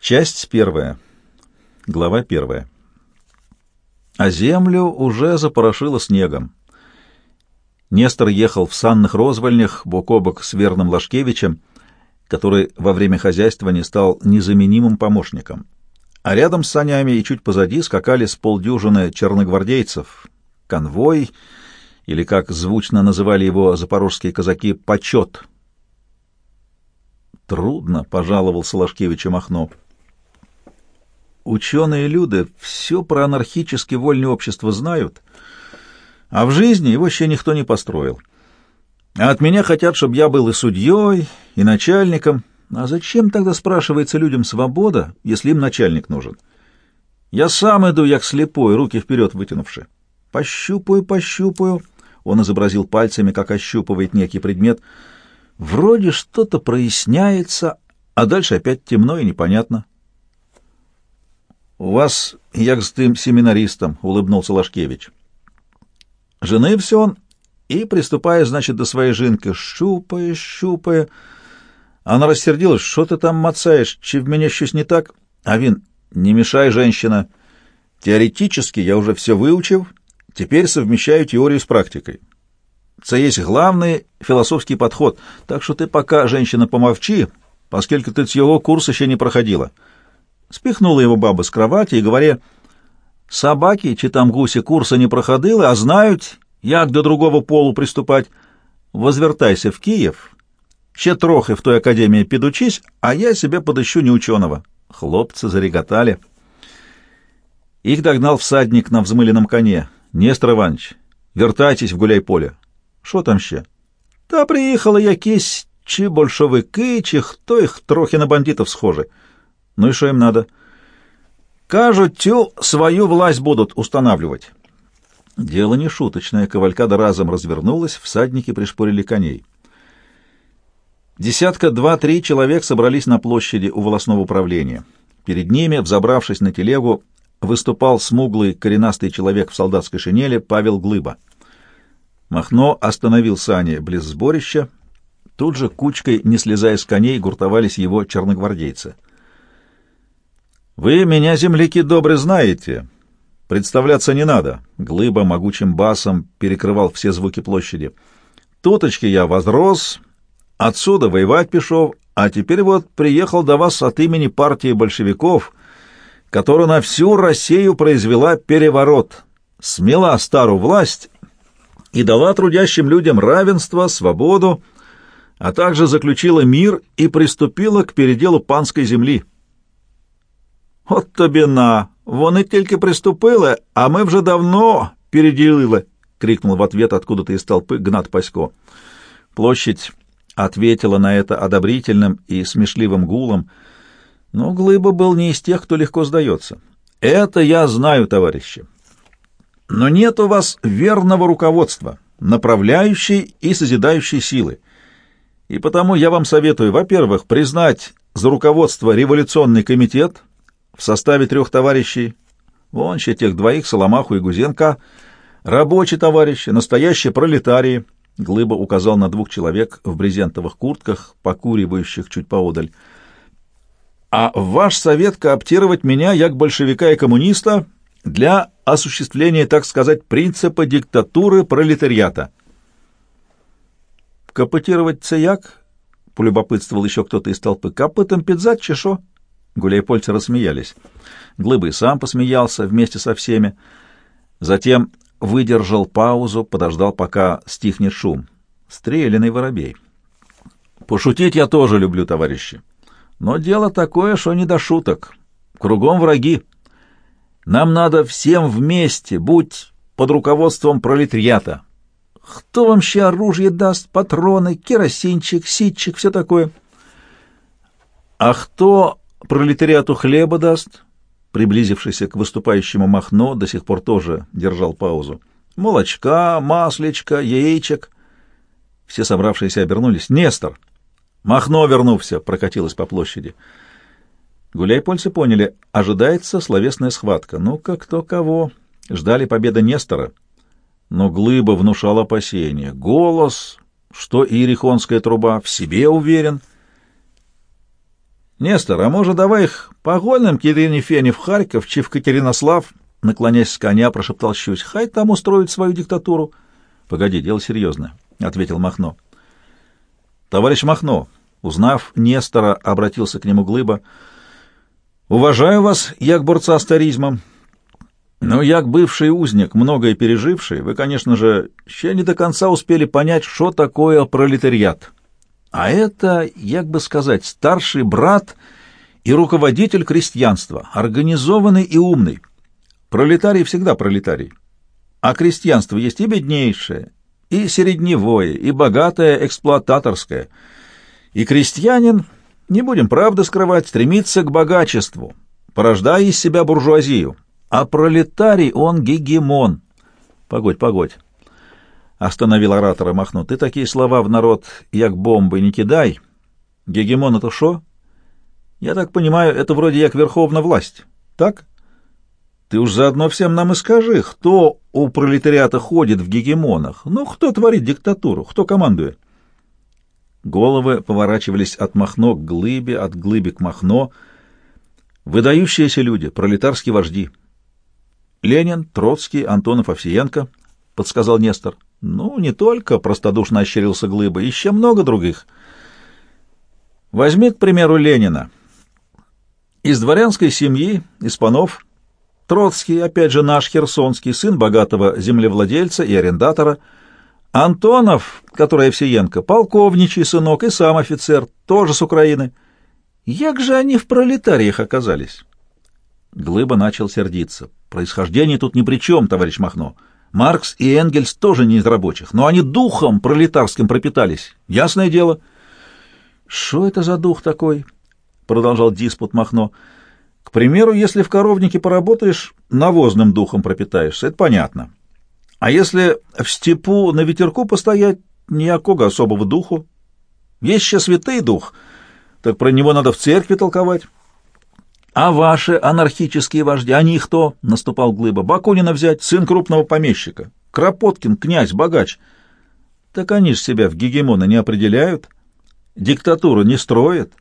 Часть первая. Глава первая. А землю уже запорошило снегом. Нестор ехал в санных розвольнях бок о бок с верным Лашкевичем, который во время хозяйствования стал незаменимым помощником. А рядом с санями и чуть позади скакали с полдюжины черногвардейцев, конвой, или, как звучно называли его запорожские казаки, почет. «Трудно», — пожаловался Лашкевич Махно. Ученые люди все про анархически вольное общество знают, а в жизни его еще никто не построил. А от меня хотят, чтобы я был и судьей, и начальником. А зачем тогда, спрашивается, людям свобода, если им начальник нужен? Я сам иду, як слепой, руки вперед вытянувши. Пощупаю, пощупаю. Он изобразил пальцами, как ощупывает некий предмет. Вроде что-то проясняется, а дальше опять темно и непонятно. «У вас, як з тим семинаристом», — улыбнулся Лашкевич. Женився он и, приступая, значит, до своей жинки, щупая, щупая. Она рассердилась, что ты там мацаешь, чи в меня щось не так? А він, не мешай, женщина. Теоретически я уже все выучил, теперь совмещаю теорию с практикой. Це есть главный философский подход, так что ты пока, женщина, помовчи, поскольку ты цього курса еще не проходила. Спихнула его баба с кровати и говоря, «Собаки, чи там гуси, курса не проходили, а знают, як до другого полу приступать. Возвертайся в Киев, ще трохи в той академии підучись, а я себе подыщу неученого». Хлопцы зареготали. Их догнал всадник на взмыленном коне. «Нестор Иванович, вертайтесь в гуляй-поле». «Шо там ще?» «Та приїхали якісь чи большевики, чи хто їх трохи на бандитов схожи». Ну и что им надо? Кажут, тю свою власть будут устанавливать. Дело не шуточное. Кавалькада разом развернулась, всадники пришпорили коней. Десятка два-три человек собрались на площади у волосного управления. Перед ними, взобравшись на телегу, выступал смуглый коренастый человек в солдатской шинели Павел Глыба. Махно остановил сани близ сборища. Тут же кучкой, не слезая с коней, гуртовались его черногвардейцы — «Вы меня, земляки, добры знаете. Представляться не надо». Глыба могучим басом перекрывал все звуки площади. «Туточки я возрос, отсюда воевать пішов, а теперь вот приехал до вас от имени партии большевиков, которая на всю Россию произвела переворот, смела старую власть и дала трудящим людям равенство, свободу, а также заключила мир и приступила к переделу панской земли». От тобі на. Вони тільки приступили, а ми вже давно переділили, крикнул в ответ откуда-то из толпы Гнат Пасько. Площадь ответила на это одобрительным и смешливым гулом, но Глыба был не из тех, кто легко сдается. «Это я знаю, товарищи. Но нет у вас верного руководства, направляющей и созидающей силы. И потому я вам советую, во-первых, признать за руководство революционный комитет, в составе трех товарищей, вон еще тех двоих, Соломаху и Гузенко, рабочие товарищи, настоящие пролетарии, Глыба указал на двух человек в брезентовых куртках, покуривающих чуть поодаль. А ваш совет кооптировать меня, як большевика и коммуниста, для осуществления, так сказать, принципа диктатуры пролетариата. Капотировать як? полюбопытствовал еще кто-то из толпы. Копытом пидзать, чешо? Гуляйпольцы рассмеялись. Глыба и сам посмеялся вместе со всеми. Затем выдержал паузу, подождал, пока стихнет шум. Стрелянный воробей. Пошутить я тоже люблю, товарищи. Но дело такое, что не до шуток. Кругом враги. Нам надо всем вместе, будь под руководством пролетариата. Кто вам ще оружие даст, патроны, керосинчик, ситчик, все такое? А кто пролетариату хлеба даст?» Приблизившийся к выступающему Махно до сих пор тоже держал паузу. «Молочка, маслечка, яичек». Все собравшиеся обернулись. «Нестор!» «Махно вернулся!» — прокатилась по площади. Гуляйпольцы поняли, ожидается словесная схватка. Ну-ка, кто кого. Ждали победы Нестора. Но Глыба внушал опасения. Голос, что ирихонская труба, в себе уверен — Нестор, а может, давай их погоним к Елене Фене в Харьков, чи в Катеринослав? Наклонясь с коня, прошептал Щусь. Хай там устроить свою диктатуру. Погоди, дело серьезное, — ответил Махно. Товарищ Махно, узнав Нестора, обратился к нему Глыба. Уважаю вас, як борца с таризмом. Но як бывший узник, многое переживший, вы, конечно же, еще не до конца успели понять, что такое пролетариат. А это, як бы сказать, старший брат и руководитель крестьянства, организованный и умный. Пролетарий всегда пролетарий. А крестьянство есть и беднейшее, и средневое, и богатое эксплуататорское. И крестьянин, не будем правды скрывать, стремится к богачеству, порождая из себя буржуазию. А пролетарий он гегемон. Погодь, погодь. Остановил оратора Махно. Ты такие слова в народ, як бомбы, не кидай. Гегемон — это шо? Я так понимаю, это вроде як верховная власть. Так? Ты уж заодно всем нам и скажи, кто у пролетариата ходит в гегемонах? Ну, кто творит диктатуру? Кто командует? Головы поворачивались от Махно к глыбе, от глыби к Махно. Выдающиеся люди, пролетарские вожди. Ленин, Троцкий, Антонов, Овсиенко, — подсказал Нестор. Ну, не только, — простодушно ощерился Глыба, — еще много других. Возьми, к примеру, Ленина. Из дворянской семьи, из панов, Троцкий, опять же наш херсонский, сын богатого землевладельца и арендатора, Антонов, который Овсиенко, полковничий сынок и сам офицер, тоже с Украины. Як же они в пролетариях оказались? Глыба начал сердиться. Происхождение тут ни при чем, товарищ Махно. Маркс и Энгельс тоже не из рабочих, но они духом пролетарским пропитались. Ясное дело. Что это за дух такой? Продолжал диспут Махно. К примеру, если в коровнике поработаешь, навозным духом пропитаешься, это понятно. А если в степу на ветерку постоять, никакого особого духу. Есть еще святый дух, так про него надо в церкви толковать. А ваши анархические вожди, они кто? — наступал Глыба. Бакунина взять, сын крупного помещика. Кропоткин, князь, богач. Так они ж себя в гегемона не определяют, диктатуру не строят.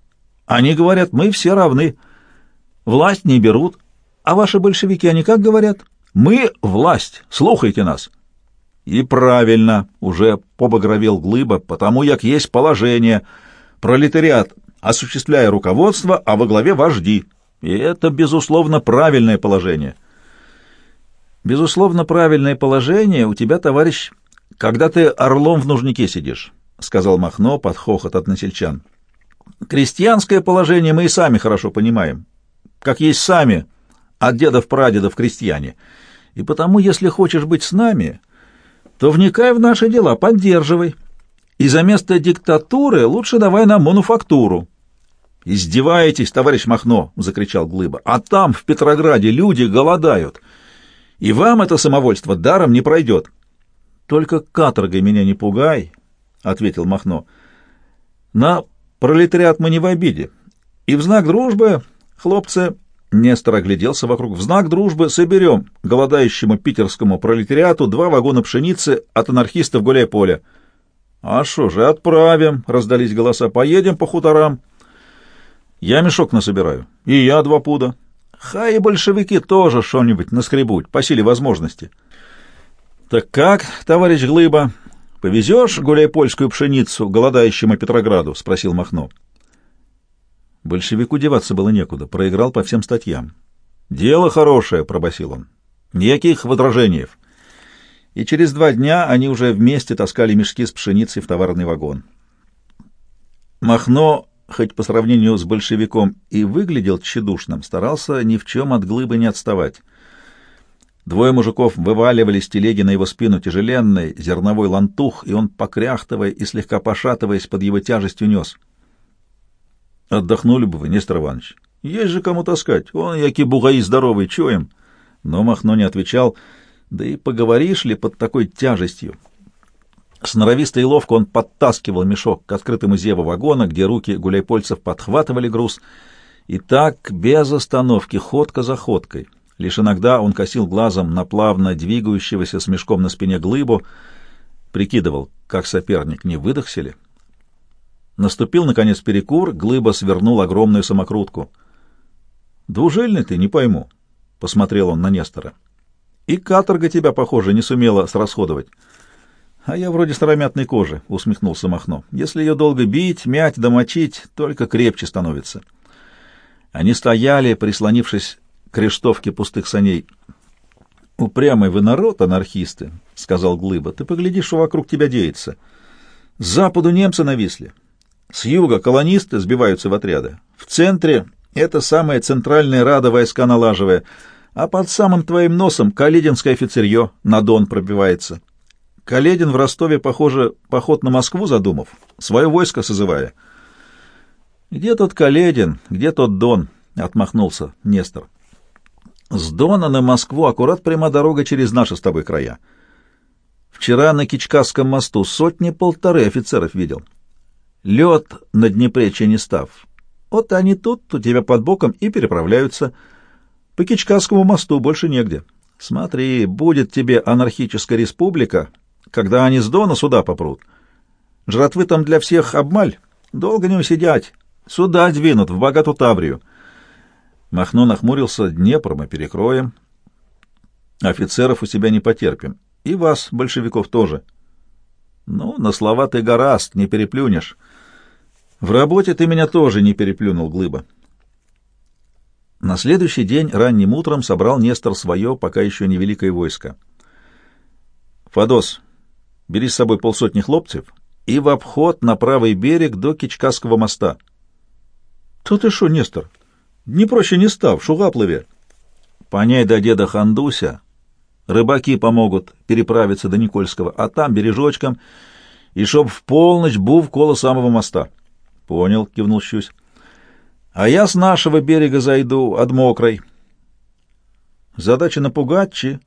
Они говорят, мы все равны. Власть не берут. А ваши большевики, они как говорят? Мы — власть, слухайте нас. И правильно, уже побагровел Глыба, потому як есть положение. Пролетариат, осуществляя руководство, а во главе вожди. И это, безусловно, правильное положение. Безусловно, правильное положение у тебя, товарищ, когда ты орлом в нужнике сидишь, — сказал Махно под хохот от насельчан. Крестьянское положение мы и сами хорошо понимаем, как есть сами от дедов-прадедов крестьяне. И потому, если хочешь быть с нами, то вникай в наши дела, поддерживай. И за место диктатуры лучше давай нам мануфактуру. «Издеваетесь, товарищ Махно!» — закричал Глыба. «А там, в Петрограде, люди голодают, и вам это самовольство даром не пройдет». «Только каторгой меня не пугай», — ответил Махно. «На пролетариат мы не в обиде. И в знак дружбы, хлопцы...» Нестор огляделся вокруг. «В знак дружбы соберем голодающему питерскому пролетариату два вагона пшеницы от анархистов гуляй-поля». «А что же, отправим!» — раздались голоса. «Поедем по хуторам». Я мешок насобираю. И я два пуда. Хай и большевики тоже что-нибудь наскребут, по силе возможности. Так как, товарищ Глыба, повезешь гуляй-польскую пшеницу голодающему Петрограду? — спросил Махно. Большевику деваться было некуда, проиграл по всем статьям. «Дело хорошее», — пробасил он. «Никаких возражений». И через два дня они уже вместе таскали мешки с пшеницей в товарный вагон. Махно хоть по сравнению с большевиком и выглядел тщедушным, старался ни в чем от глыбы не отставать. Двое мужиков вываливали с телеги на его спину тяжеленный зерновой лантух, и он, покряхтывая и слегка пошатываясь, под его тяжестью нес. «Отдохнули бы вы, Нестор Иванович. Есть же кому таскать. Он, яки бугаи здоровый, чуем». Но Махно не отвечал. «Да и поговоришь ли под такой тяжестью?» Сноровисто и ловко он подтаскивал мешок к открытому зеву вагона, где руки гуляйпольцев подхватывали груз, и так, без остановки, ходка за ходкой. Лишь иногда он косил глазом на плавно двигающегося с мешком на спине глыбу, прикидывал, как соперник, не выдохся ли. Наступил, наконец, перекур, глыба свернул огромную самокрутку. «Двужильный ты, не пойму», — посмотрел он на Нестора. «И каторга тебя, похоже, не сумела срасходовать». «А я вроде старомятной кожи», — усмехнулся Махно. «Если ее долго бить, мять, домочить, только крепче становится». Они стояли, прислонившись к рештовке пустых саней. «Упрямый вы народ, анархисты», — сказал Глыба. «Ты погляди, что вокруг тебя деется. С западу немцы нависли. С юга колонисты сбиваются в отряды. В центре это самая центральная рада войска налаживая, а под самым твоим носом калединское офицерье на Дон пробивается. Каледин в Ростове, похоже, поход на Москву задумав, свое войско созывая». «Где тот Каледин, где тот Дон?» — отмахнулся Нестор. «С Дона на Москву аккурат прямо дорога через наши с тобой края. Вчера на Кичкасском мосту сотни-полторы офицеров видел. Лед на Днепре не став. Вот они тут, у тебя под боком, и переправляются. По Кичкасскому мосту больше негде. Смотри, будет тебе анархическая республика, когда они с Дона сюда попрут. Жратвы там для всех обмаль, долго не усидять». Сюда двинут, в богатую Таврию. Махно нахмурился. Днепр мы перекроем. Офицеров у себя не потерпим. И вас, большевиков, тоже. Ну, на слова ты гораст, не переплюнешь. В работе ты меня тоже не переплюнул, Глыба. На следующий день ранним утром собрал Нестор свое, пока еще невеликое войско. Фадос, бери с собой полсотни хлопцев и в обход на правый берег до Кичкасского моста — то ты шо, Нестор? Не проще не став, шугаплыве. Поняй до деда Хандуся. Рыбаки помогут переправиться до Никольского, а там бережочком, и чтоб в полночь був коло самого моста. Понял, кивнул Щусь. А я с нашего берега зайду, от мокрой. Задача напугать, чи?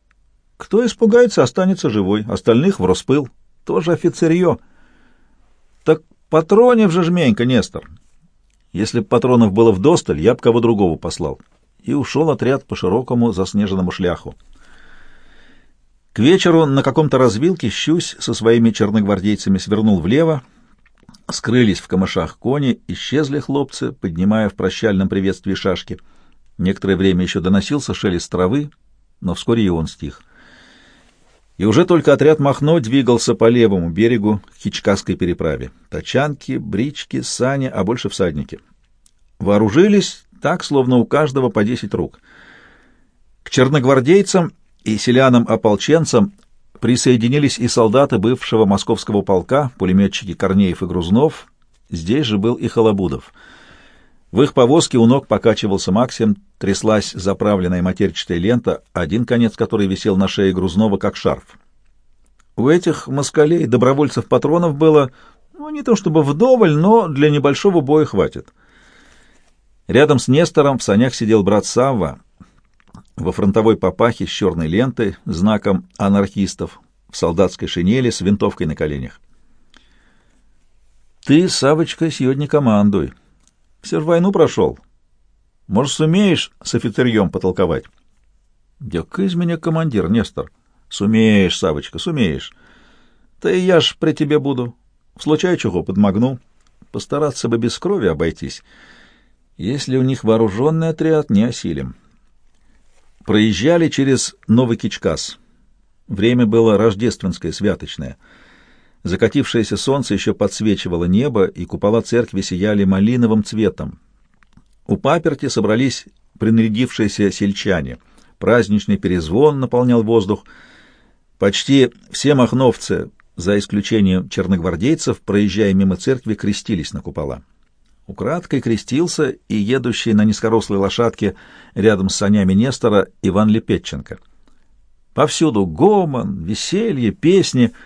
Кто испугается, останется живой, остальных в распыл. Тоже офицерье. Так патронив же жменька, Нестор. Если б патронов было вдосталь, я б кого другого послал. И ушел отряд по широкому заснеженному шляху. К вечеру на каком-то развилке Щусь со своими черногвардейцами свернул влево, скрылись в камышах кони, исчезли хлопцы, поднимая в прощальном приветствии шашки. Некоторое время еще доносился шелест травы, но вскоре и он стих. И уже только отряд Махно двигался по левому берегу к Хичкасской переправе. Тачанки, брички, сани, а больше всадники. Вооружились так, словно у каждого по десять рук. К черногвардейцам и селянам-ополченцам присоединились и солдаты бывшего московского полка, пулеметчики Корнеев и Грузнов. Здесь же был и Холобудов. В их повозке у ног покачивался Максим, тряслась заправленная матерчатая лента, один конец которой висел на шее Грузнова, как шарф. У этих москалей добровольцев патронов было, ну, не то чтобы вдоволь, но для небольшого боя хватит. Рядом с Нестором в санях сидел брат Савва во фронтовой папахе с черной лентой, знаком анархистов, в солдатской шинели с винтовкой на коленях. «Ты, Савочка, сегодня командуй», все ж войну прошел. Может, сумеешь с офицерьем потолковать? Дяка из меня командир, Нестор. Сумеешь, Савочка, сумеешь. Да и я ж при тебе буду. В случае чего подмогну. Постараться бы без крови обойтись. Если у них вооруженный отряд, не осилим. Проезжали через Новый Кичкас. Время было рождественское, святочное — Закатившееся солнце еще подсвечивало небо, и купола церкви сияли малиновым цветом. У паперти собрались принарядившиеся сельчане. Праздничный перезвон наполнял воздух. Почти все махновцы, за исключением черногвардейцев, проезжая мимо церкви, крестились на купола. Украдкой крестился и едущий на низкорослой лошадке рядом с санями Нестора Иван Лепетченко. Повсюду гомон, веселье, песни —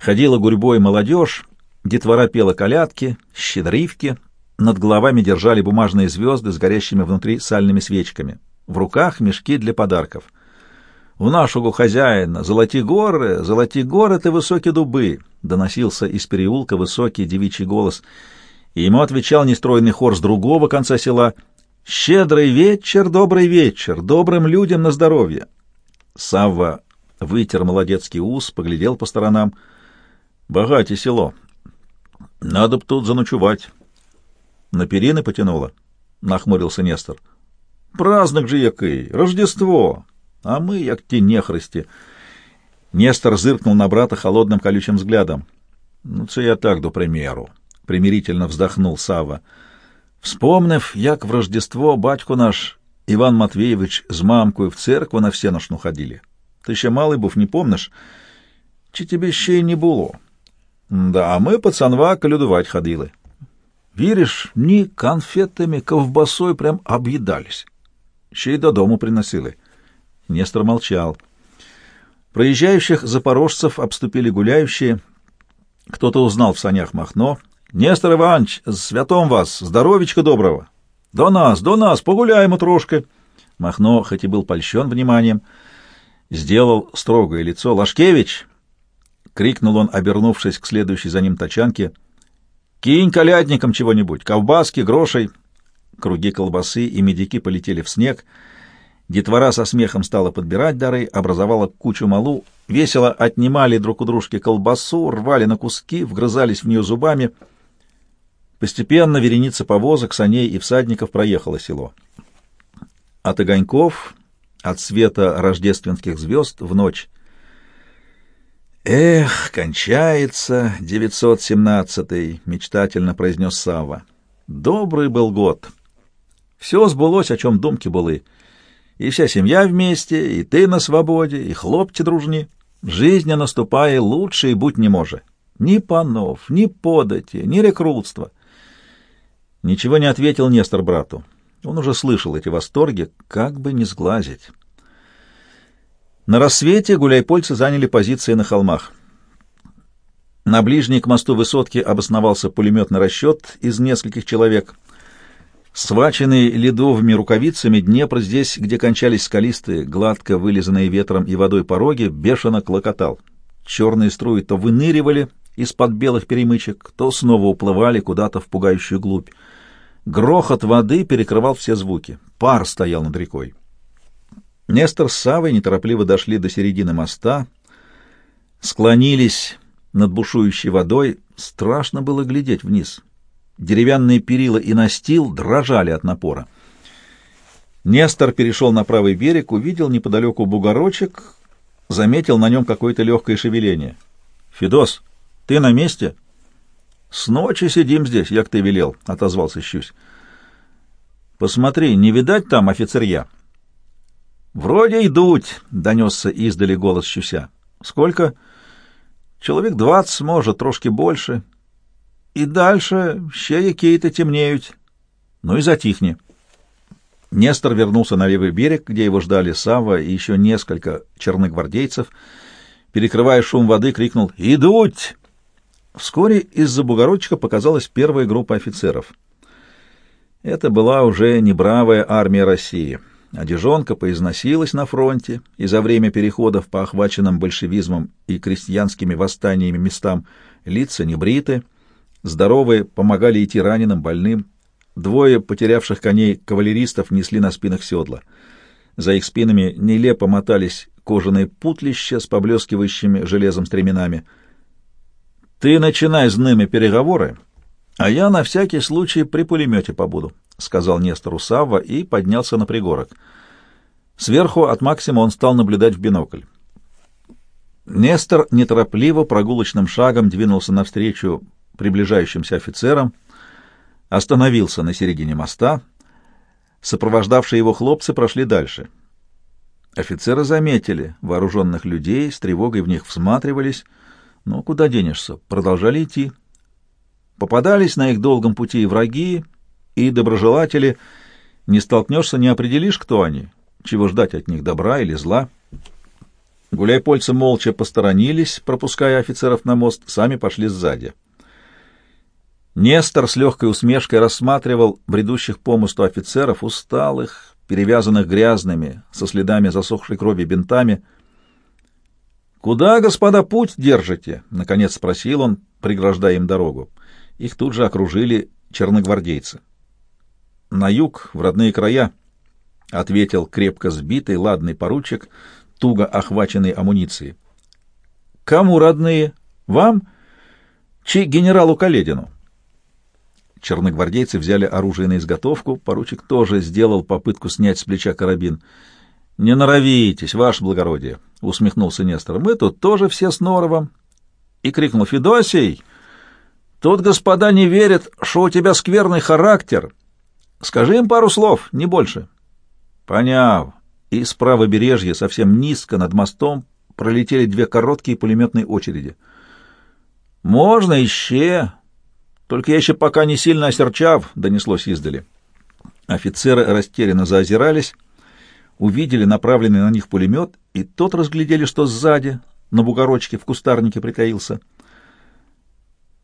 Ходила гурьбой молодежь, детвора пела колядки, щедривки, над головами держали бумажные звезды с горящими внутри сальными свечками. В руках мешки для подарков. «В нашего хозяина! Золоти горы! Золоти горы ты высокие дубы!» — доносился из переулка высокий девичий голос, и ему отвечал нестройный хор с другого конца села «Щедрый вечер, добрый вечер! Добрым людям на здоровье!» Савва вытер молодецкий ус, поглядел по сторонам — Богате село. Надо б тут заночевать. На перины потянуло, — нахмурился Нестор. Праздник же який, Рождество, а мы, як ті нехристі. Нестор зыркнул на брата холодным колючим взглядом. Ну, це я так, до примеру, — примирительно вздохнул Сава. Вспомнив, як в Рождество батько наш Іван Матвеєвич з мамкою в церкву на всеношну ходили. Ти ще малий був, не помниш? Чи тебе ще й не було? Да, а ми пацанва колюдувати ходили. Віриш, ні, конфетами, ковбасой прям об'їдались. Ще й додому приносили. Нестор молчал. Проезжающих запорожцев обступили гуляющие. Кто-то узнал в санях Махно. «Нестор Иванович, с святом вас! Здоровечка доброго!» «До нас, до нас! Погуляем трошки!» Махно, хоть и был польщен вниманием, сделал строгое лицо. «Лашкевич!» — крикнул он, обернувшись к следующей за ним тачанке. «Кинь колядникам чего-нибудь! Ковбаски, грошей!» Круги колбасы и медики полетели в снег. Детвора со смехом стала подбирать дары, образовала кучу малу, весело отнимали друг у дружки колбасу, рвали на куски, вгрызались в нее зубами. Постепенно вереница повозок, саней и всадников проехала село. От огоньков, от света рождественских звезд в ночь «Эх, кончается девятьсот семнадцатый», — мечтательно произнес Савва. «Добрый был год. Все сбылось, о чем думки были. И вся семья вместе, и ты на свободе, и хлопцы дружни. Жизнь наступая лучше и будь не може. Ни панов, ни подати, ни рекрутства». Ничего не ответил Нестор брату. Он уже слышал эти восторги, как бы не сглазить. На рассвете гуляйпольцы заняли позиции на холмах. На ближней к мосту высотке обосновался пулеметный расчет из нескольких человек. Сваченный ледовыми рукавицами Днепр здесь, где кончались скалистые, гладко вылизанные ветром и водой пороги, бешено клокотал. Черные струи то выныривали из-под белых перемычек, то снова уплывали куда-то в пугающую глубь. Грохот воды перекрывал все звуки. Пар стоял над рекой. Нестор с Савой неторопливо дошли до середины моста, склонились над бушующей водой. Страшно было глядеть вниз. Деревянные перила и настил дрожали от напора. Нестор перешел на правый берег, увидел неподалеку бугорочек, заметил на нем какое-то легкое шевеление. — Федос, ты на месте? — С ночи сидим здесь, як ты велел, — отозвался Щусь. — Посмотри, не видать там офицерья? — «Вроде идут», — донесся издали голос Щуся. «Сколько?» «Человек двадцать, может, трошки больше. И дальше ще якие-то темнеют. Ну и затихни». Нестор вернулся на левый берег, где его ждали Сава и еще несколько черногвардейцев. Перекрывая шум воды, крикнул «Идут!». Вскоре из-за бугорочка показалась первая группа офицеров. Это была уже не бравая армия России. Одежонка поизносилась на фронте, и за время переходов по охваченным большевизмом и крестьянскими восстаниями местам лица небриты, здоровые помогали идти раненым, больным. Двое потерявших коней кавалеристов несли на спинах седла. За их спинами нелепо мотались кожаные путлища с поблескивающими железом стременами. «Ты начинай с ними переговоры, а я на всякий случай при пулемете побуду», — сказал Нестору Савва и поднялся на пригорок. Сверху от Максима он стал наблюдать в бинокль. Нестор неторопливо прогулочным шагом двинулся навстречу приближающимся офицерам, остановился на середине моста. Сопровождавшие его хлопцы прошли дальше. Офицеры заметили вооруженных людей, с тревогой в них всматривались. Ну, куда денешься? Продолжали идти. Попадались на их долгом пути и враги, и доброжелатели, не столкнешься, не определишь, кто они, чего ждать от них, добра или зла. Гуляйпольцы молча посторонились, пропуская офицеров на мост, сами пошли сзади. Нестор с легкой усмешкой рассматривал бредущих по мосту офицеров, усталых, перевязанных грязными, со следами засохшей крови бинтами. «Куда, господа, путь держите?» — наконец спросил он, преграждая им дорогу. Их тут же окружили черногвардейцы на юг, в родные края, — ответил крепко сбитый, ладный поручик, туго охваченный амуницией. — Кому родные? Вам? Чи генералу Каледину. Черногвардейцы взяли оружие на изготовку, поручик тоже сделал попытку снять с плеча карабин. «Не норовитесь, ваше благородие!» — усмехнулся Нестор. «Мы тут тоже все с норовом!» И крикнул «Федосий! Тут господа не верят, что у тебя скверный характер. Скажи им пару слов, не больше». «Поняв!» И с правобережья, совсем низко над мостом, пролетели две короткие пулеметные очереди. «Можно еще!» Только я еще пока не сильно осерчав, — донеслось издали. Офицеры растерянно заозирались, увидели направленный на них пулемет, и тот разглядели, что сзади, на бугорочке, в кустарнике притаился.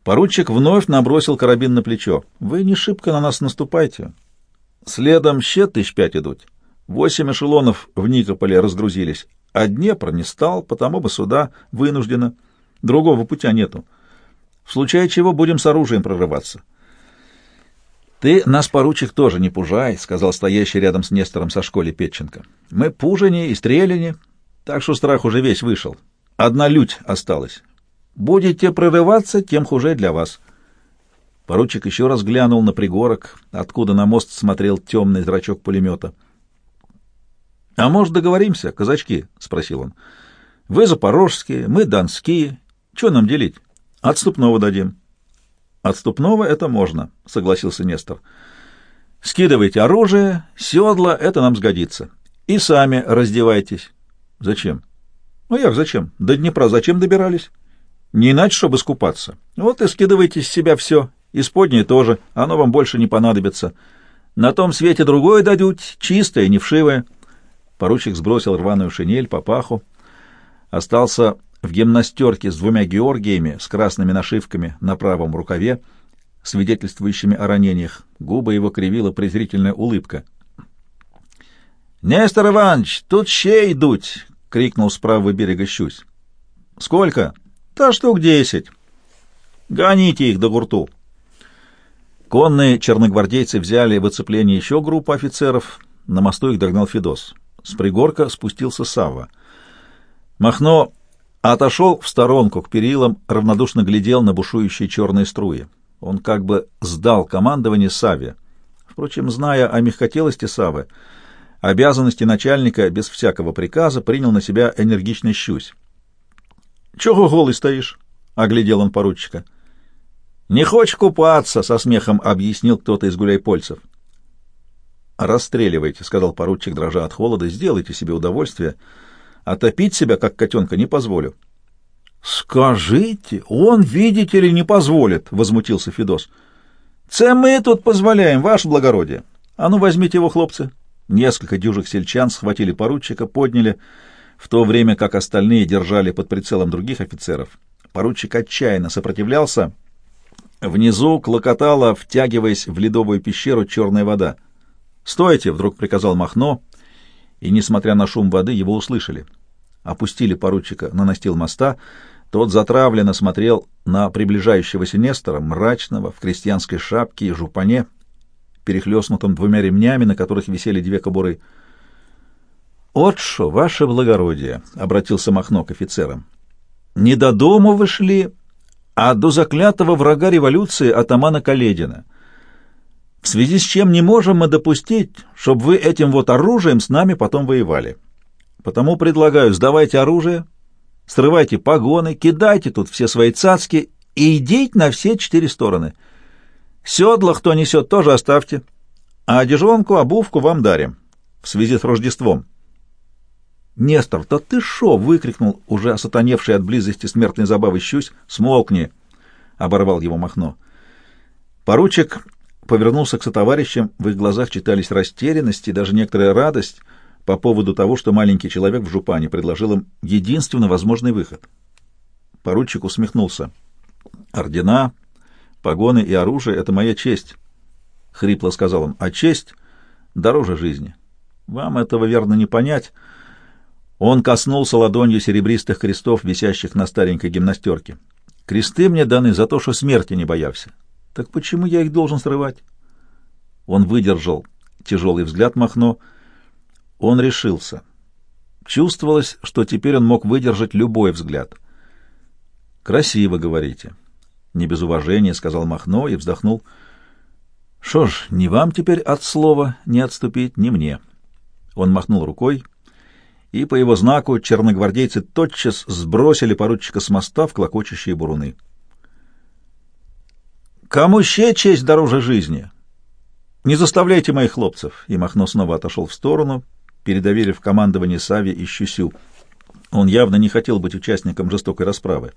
Поручик вновь набросил карабин на плечо. — Вы не шибко на нас наступайте. Следом ще тысяч пять идут. Восемь эшелонов в Никополе разгрузились, а Днепр не стал, потому бы сюда вынуждено. Другого путя нету. — в случае чего будем с оружием прорываться. «Ты нас, поручик, тоже не пужай», — сказал стоящий рядом с Нестором со школе Петченко. «Мы пужени и стреляне, так что страх уже весь вышел. Одна лють осталась. Будете прорываться, тем хуже для вас». Поручик еще раз глянул на пригорок, откуда на мост смотрел темный зрачок пулемета. «А может, договоримся, казачки?» — спросил он. «Вы запорожские, мы донские. Что нам делить?» Отступного дадим. Отступного это можно, согласился Нестор. Скидывайте оружие, седла, это нам сгодится. И сами раздевайтесь. Зачем? Ну як зачем? До Днепра зачем добирались? Не иначе, чтобы скупаться. Вот и скидывайте с себя все. Исподнее тоже, оно вам больше не понадобится. На том свете другое дадут, чистое, не вшивое. Поручик сбросил рваную шинель, папаху. Остался в гимнастерке с двумя Георгиями с красными нашивками на правом рукаве, свидетельствующими о ранениях. Губы его кривила презрительная улыбка. «Нестор Иванович, тут щей идут!» — крикнул с правого берега Щусь. «Сколько?» «Да штук десять. Гоните их до гурту». Конные черногвардейцы взяли в оцепление еще группу офицеров. На мосту их догнал Федос. С пригорка спустился Савва. Махно отошел в сторонку к перилам, равнодушно глядел на бушующие черные струи. Он как бы сдал командование Саве. Впрочем, зная о мягкотелости Савы, обязанности начальника без всякого приказа принял на себя энергичный щусь. — Чего голый стоишь? — оглядел он поручика. — Не хочешь купаться? — со смехом объяснил кто-то из гуляйпольцев. — Расстреливайте, — сказал поручик, дрожа от холода, — сделайте себе удовольствие — а топить себя, как котенка, не позволю. — Скажите, он, видите ли, не позволит, — возмутился Федос. — Це мы тут позволяем, ваше благородие. А ну, возьмите его, хлопцы. Несколько дюжих сельчан схватили поручика, подняли, в то время как остальные держали под прицелом других офицеров. Поручик отчаянно сопротивлялся. Внизу клокотала, втягиваясь в ледовую пещеру, черная вода. «Стойте!» — вдруг приказал Махно, и, несмотря на шум воды, его услышали опустили поручика на настил моста, тот затравленно смотрел на приближающегося Нестора, мрачного, в крестьянской шапке и жупане, перехлестнутом двумя ремнями, на которых висели две кобуры. «От шо, ваше благородие!» — обратился Махно к офицерам. «Не до дому вы шли, а до заклятого врага революции атамана Каледина. В связи с чем не можем мы допустить, чтобы вы этим вот оружием с нами потом воевали». Потому предлагаю, сдавайте оружие, срывайте погоны, кидайте тут все свои цацки и идите на все четыре стороны. Седла, кто несет, тоже оставьте, а одежонку, обувку вам дарим в связи с Рождеством. «Нестор, да ты шо?» — выкрикнул уже осатаневший от близости смертной забавы щусь. «Смолкни!» — оборвал его Махно. Поручик повернулся к сотоварищам, в их глазах читались растерянность и даже некоторая радость — по поводу того, что маленький человек в жупане предложил им единственно возможный выход. Поручик усмехнулся. «Ордена, погоны и оружие — это моя честь», — хрипло сказал он, — «а честь дороже жизни. Вам этого верно не понять». Он коснулся ладонью серебристых крестов, висящих на старенькой гимнастерке. «Кресты мне даны за то, что смерти не боялся. Так почему я их должен срывать?» Он выдержал тяжелый взгляд Махно — он решился. Чувствовалось, что теперь он мог выдержать любой взгляд. «Красиво, говорите. Не без уважения, — сказал Махно и вздохнул. Что ж, ни вам теперь от слова не отступить, ни мне. Он махнул рукой, и по его знаку черногвардейцы тотчас сбросили поручика с моста в клокочущие буруны. «Кому ще честь дороже жизни? Не заставляйте моих хлопцев!» И Махно снова отошел в сторону, передоверив командование Саве и Щусю. Он явно не хотел быть участником жестокой расправы.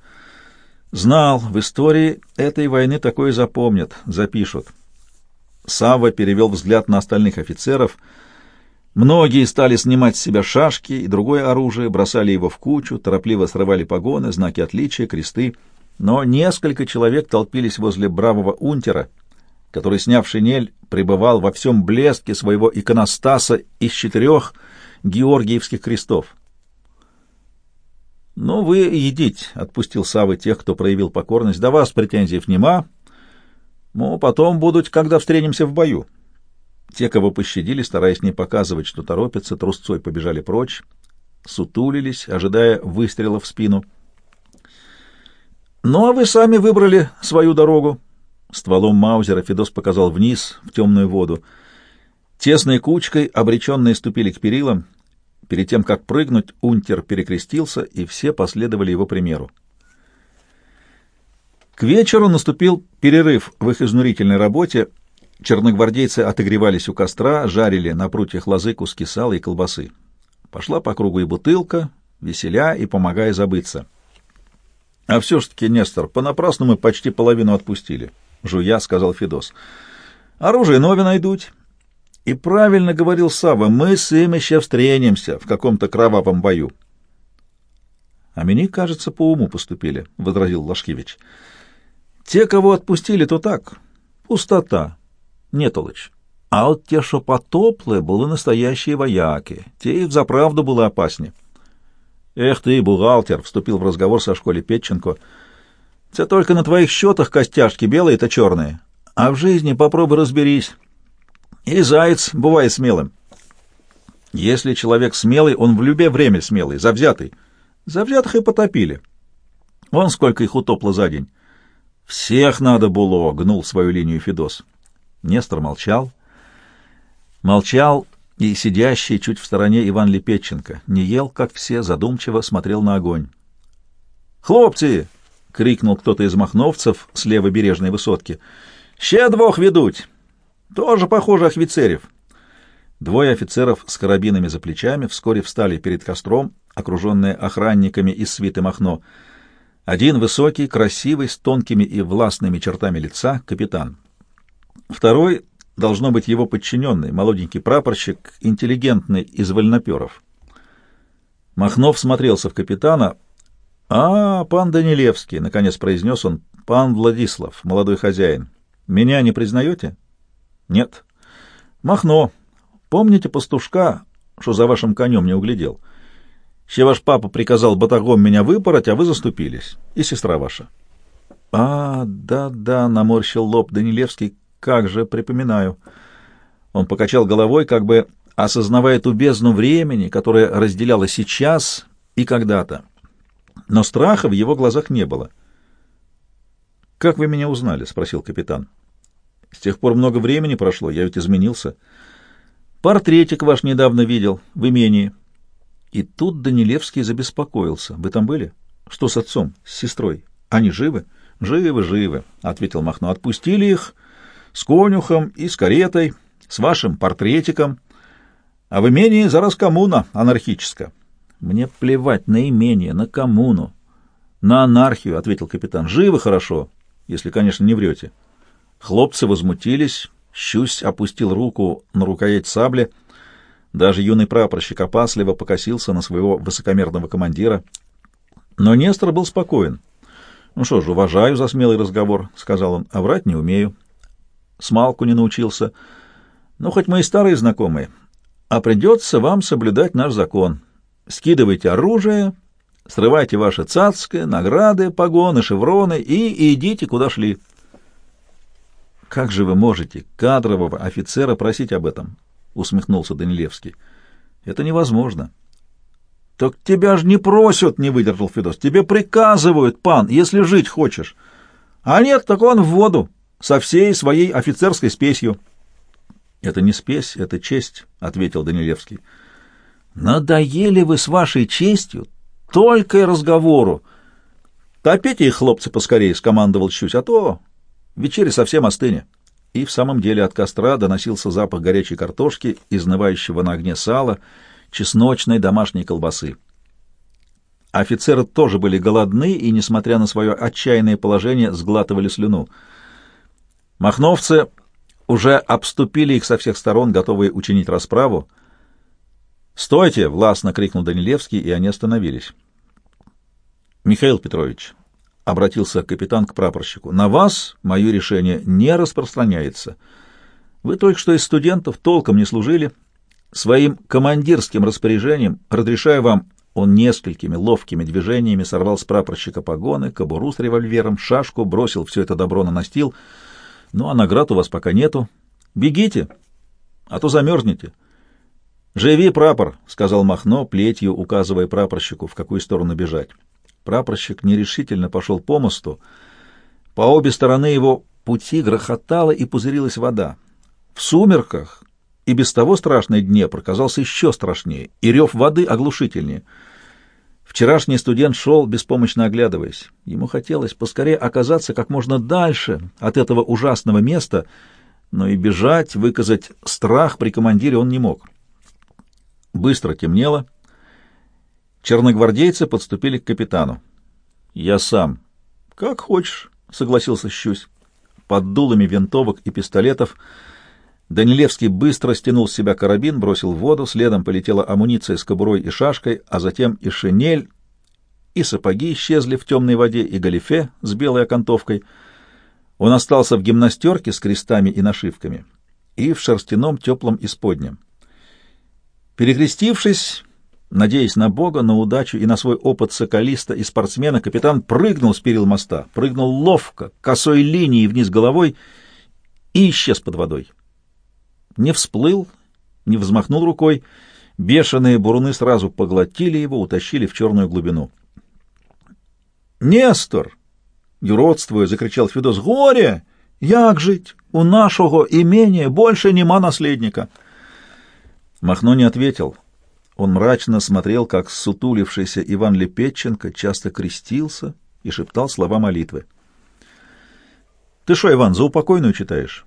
Знал, в истории этой войны такое запомнят, запишут. Савва перевел взгляд на остальных офицеров. Многие стали снимать с себя шашки и другое оружие, бросали его в кучу, торопливо срывали погоны, знаки отличия, кресты. Но несколько человек толпились возле бравого унтера, который, сняв шинель, пребывал во всем блеске своего иконостаса из четырех георгиевских крестов. «Ну, вы едите», — отпустил Савы тех, кто проявил покорность. «До вас претензий нема. Ну, потом будут, когда встретимся в бою». Те, кого пощадили, стараясь не показывать, что торопятся, трусцой побежали прочь, сутулились, ожидая выстрела в спину. «Ну, а вы сами выбрали свою дорогу». Стволом Маузера Федос показал вниз, в темную воду. Тесной кучкой обреченные ступили к перилам — Перед тем, как прыгнуть, унтер перекрестился, и все последовали его примеру. К вечеру наступил перерыв в их изнурительной работе. Черногвардейцы отогревались у костра, жарили на прутьях лозы куски сала и колбасы. Пошла по кругу и бутылка, веселя и помогая забыться. — А все ж таки, Нестор, понапрасну мы почти половину отпустили, — жуя сказал Федос. — Оружие нове найдут, и правильно говорил Сава, мы с им еще встретимся в каком-то кровавом бою. — А мне, кажется, по уму поступили, — возразил Лашкевич. — Те, кого отпустили, то так, пустота, нетолочь. А вот те, что потоплы, были настоящие вояки, те их заправду было опаснее. — Эх ты, бухгалтер, — вступил в разговор со школе Петченко, — це только на твоих счетах костяшки белые-то черные, а в жизни попробуй разберись. И заяц бывает смелым. Если человек смелый, он в любое время смелый, завзятый. Завзятых и потопили. Вон сколько их утопло за день. Всех надо было, гнул свою линию Федос. Нестор молчал. Молчал и сидящий чуть в стороне Иван Лепетченко. Не ел, как все, задумчиво смотрел на огонь. «Хлопцы!» — крикнул кто-то из махновцев с левобережной высотки. «Ще двух ведуть! Тоже, похоже, офицеров. Двое офицеров с карабинами за плечами вскоре встали перед костром, окруженные охранниками из свиты Махно. Один высокий, красивый, с тонкими и властными чертами лица, капитан. Второй должно быть его подчиненный, молоденький прапорщик, интеллигентный, из вольноперов. Махнов смотрелся в капитана. «А, пан Данилевский», — наконец произнес он, — «пан Владислав, молодой хозяин. Меня не признаете?» Нет. Махно. Помните пастушка, что за вашим конем не углядел? Ще ваш папа приказал батагом меня выпороть, а вы заступились. И сестра ваша. А, да-да, наморщил лоб Данилевский. Как же, припоминаю. Он покачал головой, как бы осознавая ту бездну времени, которое разделяло сейчас и когда-то. Но страха в его глазах не было. «Как вы меня узнали?» — спросил капитан. С тех пор много времени прошло, я ведь изменился. Портретик ваш недавно видел, в имении. И тут Данилевский забеспокоился. Вы там были? Что с отцом, с сестрой? Они живы? Живы, живы, — ответил Махно. Отпустили их с конюхом и с каретой, с вашим портретиком. А в имении зараз коммуна анархическая. Мне плевать на имение, на коммуну. На анархию, — ответил капитан. Живы хорошо, если, конечно, не врете. Хлопцы возмутились, Щусь опустил руку на рукоять сабли. Даже юный прапорщик опасливо покосился на своего высокомерного командира. Но Нестор был спокоен. «Ну что ж, уважаю за смелый разговор», — сказал он, — «а врать не умею. Смалку не научился. Ну, хоть мы и старые знакомые, а придется вам соблюдать наш закон. Скидывайте оружие, срывайте ваши цацкое, награды, погоны, шевроны и идите, куда шли». Как же вы можете кадрового офицера просить об этом? усмехнулся Данилевский. Это невозможно. Так тебя ж не просят, не выдержал Федос. Тебе приказывают, пан, если жить хочешь. А нет, так он в воду, со всей своей офицерской спесью. — Это не спесь, это честь, — ответил Данилевский. — Надоели вы с вашей честью, только и разговору. — Топите их, хлопцы, поскорее, — скомандовал Щусь, — а то вечере совсем остыне. И в самом деле от костра доносился запах горячей картошки, изнывающего на огне сала, чесночной домашней колбасы. Офицеры тоже были голодны и, несмотря на свое отчаянное положение, сглатывали слюну. Махновцы уже обступили их со всех сторон, готовые учинить расправу. «Стойте!» — властно крикнул Данилевский, и они остановились. «Михаил Петрович», — обратился капитан к прапорщику, — «на вас мое решение не распространяется. Вы только что из студентов толком не служили. Своим командирским распоряжением разрешаю вам он несколькими ловкими движениями сорвал с прапорщика погоны, кобуру с револьвером, шашку, бросил все это добро на настил. Ну, а наград у вас пока нету. Бегите, а то замерзнете. «Живи, прапор!» — сказал Махно, плетью указывая прапорщику, в какую сторону бежать. Прапорщик нерешительно пошел по мосту. По обе стороны его пути грохотала и пузырилась вода. В сумерках и без того страшный Днепр казался еще страшнее, и рев воды оглушительнее. Вчерашний студент шел, беспомощно оглядываясь. Ему хотелось поскорее оказаться как можно дальше от этого ужасного места, но и бежать, выказать страх при командире он не мог. Быстро темнело. Черногвардейцы подступили к капитану. «Я сам». «Как хочешь», — согласился Щусь. Под дулами винтовок и пистолетов — Данилевский быстро стянул с себя карабин, бросил в воду, следом полетела амуниция с кобурой и шашкой, а затем и шинель, и сапоги исчезли в темной воде, и галифе с белой окантовкой. Он остался в гимнастерке с крестами и нашивками и в шерстяном теплом исподнем. Перекрестившись, надеясь на Бога, на удачу и на свой опыт соколиста и спортсмена, капитан прыгнул с перил моста, прыгнул ловко, косой линией вниз головой и исчез под водой не всплыл, не взмахнул рукой. Бешеные буруны сразу поглотили его, утащили в черную глубину. «Нестор!» — юродствуя, закричал Федос. «Горе! Як жить? У нашего имения больше нема наследника!» Махно не ответил. Он мрачно смотрел, как сутулившийся Иван Лепетченко часто крестился и шептал слова молитвы. «Ты что, Иван, за упокойную читаешь?»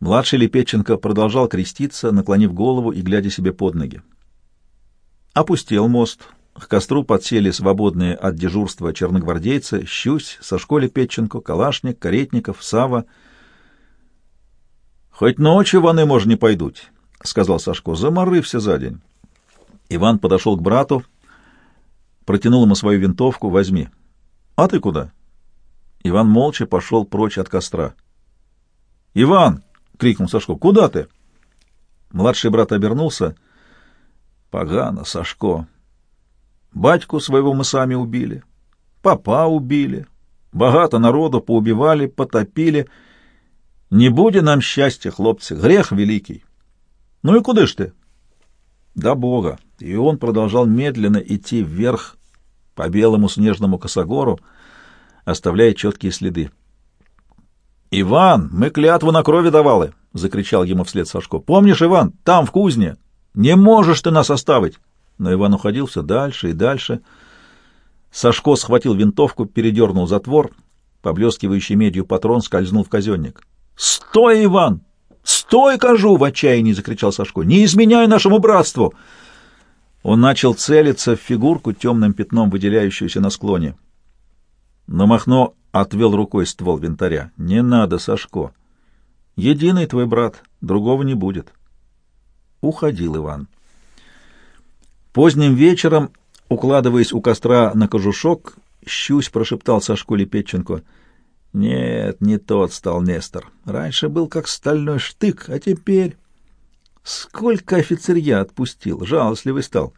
Младший Лепетченко продолжал креститься, наклонив голову и глядя себе под ноги. Опустел мост. К костру подсели свободные от дежурства черногвардейцы, Щусь, Сашко Лепетченко, Калашник, Каретников, Сава. «Хоть ночью ваны, может, не пойдут», — сказал Сашко. «Заморывся за день». Иван подошел к брату, протянул ему свою винтовку. «Возьми». «А ты куда?» Иван молча пошел прочь от костра. «Иван!» Крикнул Сашко. «Куда ты?» Младший брат обернулся. «Погано, Сашко. Батьку своего мы сами убили, папа убили, богато народу поубивали, потопили. Не буде нам счастья, хлопцы, грех великий. Ну и куда ж ты?» «Да Бога!» И он продолжал медленно идти вверх по белому снежному косогору, оставляя четкие следы. «Иван, мы клятву на крови давали!» — закричал ему вслед Сашко. «Помнишь, Иван, там, в кузне? Не можешь ты нас оставить!» Но Иван уходил все дальше и дальше. Сашко схватил винтовку, передернул затвор. Поблескивающий медью патрон скользнул в казенник. «Стой, Иван! Стой, кажу!» — в отчаянии закричал Сашко. «Не изменяй нашему братству!» Он начал целиться в фигурку, темным пятном выделяющуюся на склоне. Но Махно отвел рукой ствол винтаря. «Не надо, Сашко. Единый твой брат, другого не будет». Уходил Иван. Поздним вечером, укладываясь у костра на кожушок, щусь прошептал Сашко Лепетченко. «Нет, не тот стал Нестор. Раньше был как стальной штык, а теперь...» «Сколько офицерья отпустил, жалостливый стал.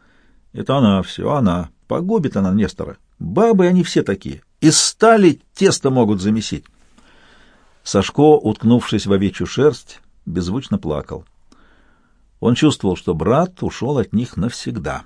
Это она все, она. Погубит она Нестора. Бабы они все такие. Из стали тесто могут замесить. Сашко, уткнувшись в овечью шерсть, беззвучно плакал. Он чувствовал, что брат ушел от них навсегда.